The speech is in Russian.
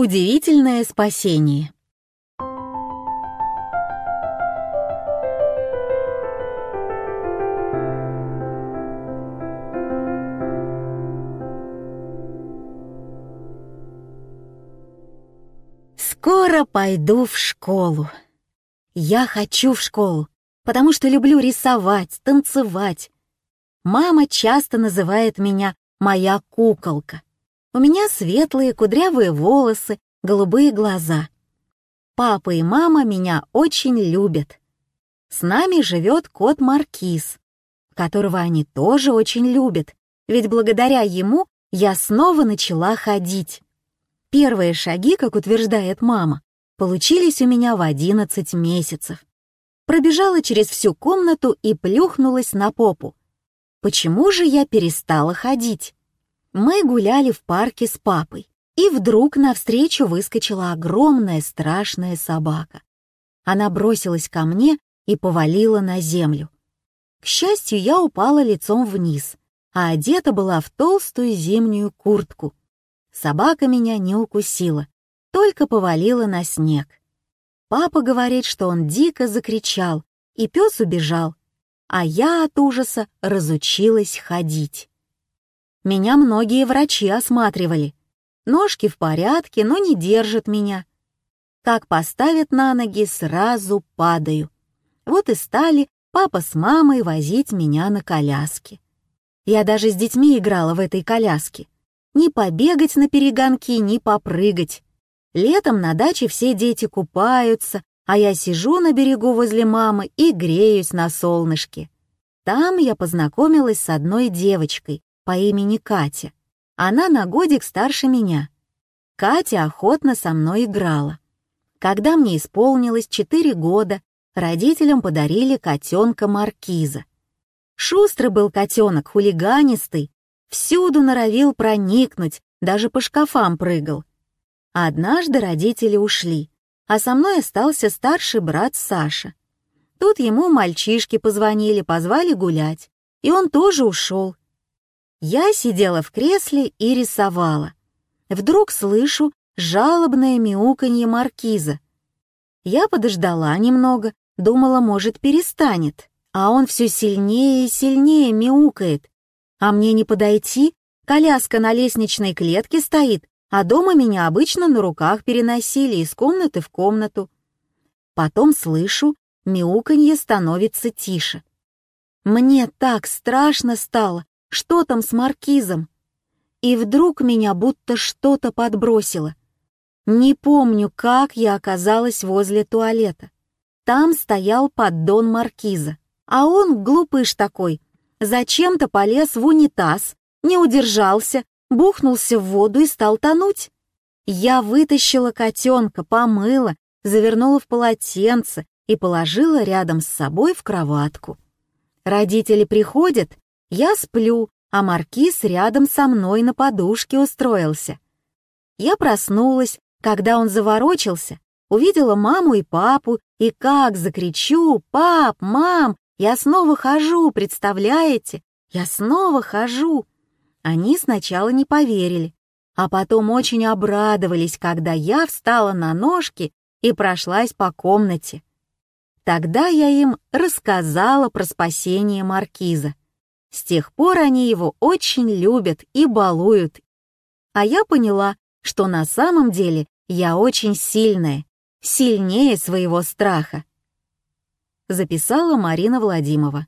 Удивительное спасение. Скоро пойду в школу. Я хочу в школу, потому что люблю рисовать, танцевать. Мама часто называет меня «моя куколка». У меня светлые кудрявые волосы, голубые глаза. Папа и мама меня очень любят. С нами живет кот Маркиз, которого они тоже очень любят, ведь благодаря ему я снова начала ходить. Первые шаги, как утверждает мама, получились у меня в 11 месяцев. Пробежала через всю комнату и плюхнулась на попу. Почему же я перестала ходить? Мы гуляли в парке с папой, и вдруг навстречу выскочила огромная страшная собака. Она бросилась ко мне и повалила на землю. К счастью, я упала лицом вниз, а одета была в толстую зимнюю куртку. Собака меня не укусила, только повалила на снег. Папа говорит, что он дико закричал, и пес убежал, а я от ужаса разучилась ходить. Меня многие врачи осматривали. Ножки в порядке, но не держат меня. Как поставят на ноги, сразу падаю. Вот и стали папа с мамой возить меня на коляске. Я даже с детьми играла в этой коляске. Ни побегать на перегонки, ни попрыгать. Летом на даче все дети купаются, а я сижу на берегу возле мамы и греюсь на солнышке. Там я познакомилась с одной девочкой, по имени Катя. Она на годик старше меня. Катя охотно со мной играла. Когда мне исполнилось 4 года, родителям подарили котенка Маркиза. Шустрый был котенок, хулиганистый, всюду норовил проникнуть, даже по шкафам прыгал. Однажды родители ушли, а со мной остался старший брат Саша. Тут ему мальчишки позвонили, позвали гулять, и он тоже ушел. Я сидела в кресле и рисовала. Вдруг слышу жалобное мяуканье маркиза. Я подождала немного, думала, может, перестанет, а он все сильнее и сильнее мяукает. А мне не подойти, коляска на лестничной клетке стоит, а дома меня обычно на руках переносили из комнаты в комнату. Потом слышу, мяуканье становится тише. Мне так страшно стало, что там с маркизом? И вдруг меня будто что-то подбросило. Не помню, как я оказалась возле туалета. Там стоял поддон маркиза, а он, глупыш такой, зачем-то полез в унитаз, не удержался, бухнулся в воду и стал тонуть. Я вытащила котенка, помыла, завернула в полотенце и положила рядом с собой в кроватку. Родители приходят, я сплю, а маркиз рядом со мной на подушке устроился. Я проснулась, когда он заворочился, увидела маму и папу, и как закричу «Пап, мам, я снова хожу, представляете? Я снова хожу!» Они сначала не поверили, а потом очень обрадовались, когда я встала на ножки и прошлась по комнате. Тогда я им рассказала про спасение маркиза. С тех пор они его очень любят и балуют. А я поняла, что на самом деле я очень сильная, сильнее своего страха. Записала Марина Владимирова.